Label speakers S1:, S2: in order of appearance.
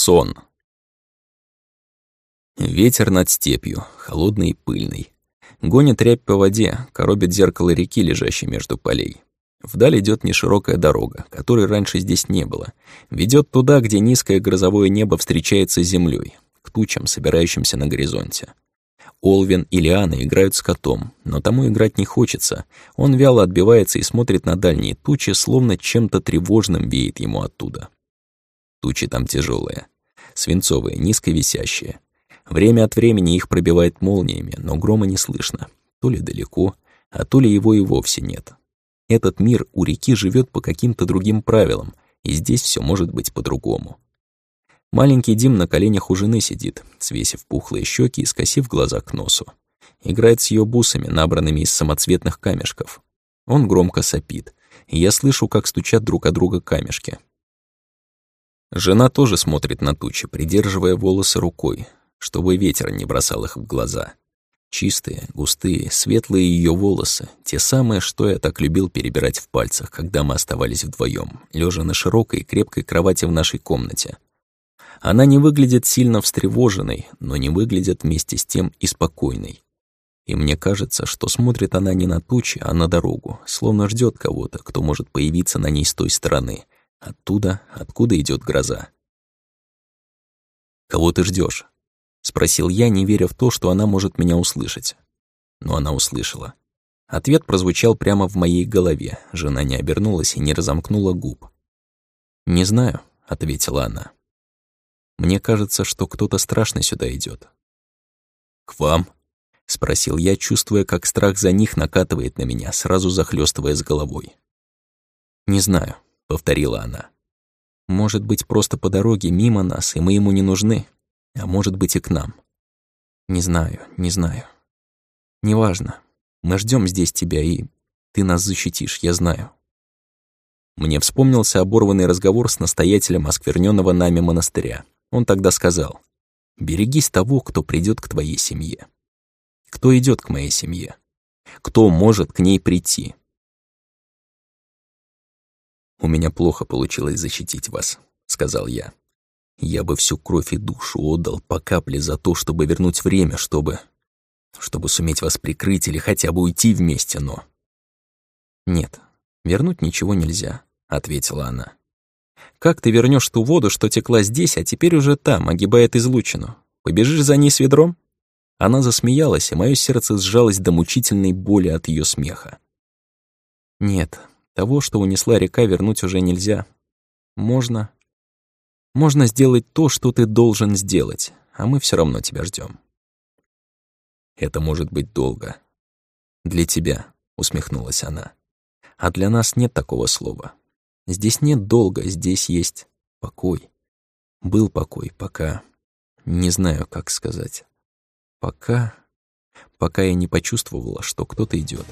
S1: Сон. Ветер над степью, холодный и пыльный. Гонит рябь по воде, коробит зеркало реки, лежащей между полей. Вдаль идет неширокая дорога, которой раньше здесь не было. Ведет туда, где низкое грозовое небо встречается с землей, к тучам, собирающимся на горизонте. Олвин и Лиана играют с котом, но тому играть не хочется. Он вяло отбивается и смотрит на дальние тучи, словно чем-то тревожным веет ему оттуда. Тучи там тяжелые, свинцовые, низко висящие. Время от времени их пробивает молниями, но грома не слышно. То ли далеко, а то ли его и вовсе нет. Этот мир у реки живет по каким-то другим правилам, и здесь все может быть по-другому. Маленький Дим на коленях у жены сидит, свесив пухлые щеки и скосив глаза к носу. Играет с ее бусами, набранными из самоцветных камешков. Он громко сопит, и я слышу, как стучат друг о друга камешки. Жена тоже смотрит на тучи, придерживая волосы рукой, чтобы ветер не бросал их в глаза. Чистые, густые, светлые ее волосы, те самые, что я так любил перебирать в пальцах, когда мы оставались вдвоем, лежа на широкой, крепкой кровати в нашей комнате. Она не выглядит сильно встревоженной, но не выглядит вместе с тем и спокойной. И мне кажется, что смотрит она не на тучи, а на дорогу, словно ждет кого-то, кто может появиться на ней с той стороны, Оттуда, откуда идет гроза. «Кого ты ждешь? спросил я, не веря в то, что она может меня услышать. Но она услышала. Ответ прозвучал прямо в моей голове. Жена не обернулась и не разомкнула губ. «Не знаю», — ответила она. «Мне кажется, что кто-то страшный сюда идет. «К вам?» — спросил я, чувствуя, как страх за них накатывает на меня, сразу захлестывая с головой. «Не знаю», повторила она. Может быть, просто по дороге мимо нас, и мы ему не нужны, а может быть и к нам. Не знаю, не знаю. Неважно. Мы ждем здесь тебя, и ты нас защитишь, я знаю. Мне вспомнился оборванный разговор с настоятелем оскверненного нами монастыря. Он тогда сказал, «Берегись того, кто придет к твоей семье». Кто идет к моей семье? Кто может к ней прийти? «У меня плохо получилось защитить вас», — сказал я. «Я бы всю кровь и душу отдал по капле за то, чтобы вернуть время, чтобы... чтобы суметь вас прикрыть или хотя бы уйти вместе, но...» «Нет, вернуть ничего нельзя», — ответила она. «Как ты вернешь ту воду, что текла здесь, а теперь уже там, огибает излучину? Побежишь за ней с ведром?» Она засмеялась, и мое сердце сжалось до мучительной боли от ее смеха. «Нет, того, что унесла река, вернуть уже нельзя. Можно... Можно сделать то, что ты должен сделать, а мы все равно тебя ждем. Это может быть долго. Для тебя, усмехнулась она. А для нас нет такого слова. Здесь нет долга, здесь есть покой. Был покой, пока... Не знаю, как сказать. Пока... Пока я не почувствовала, что кто-то идет.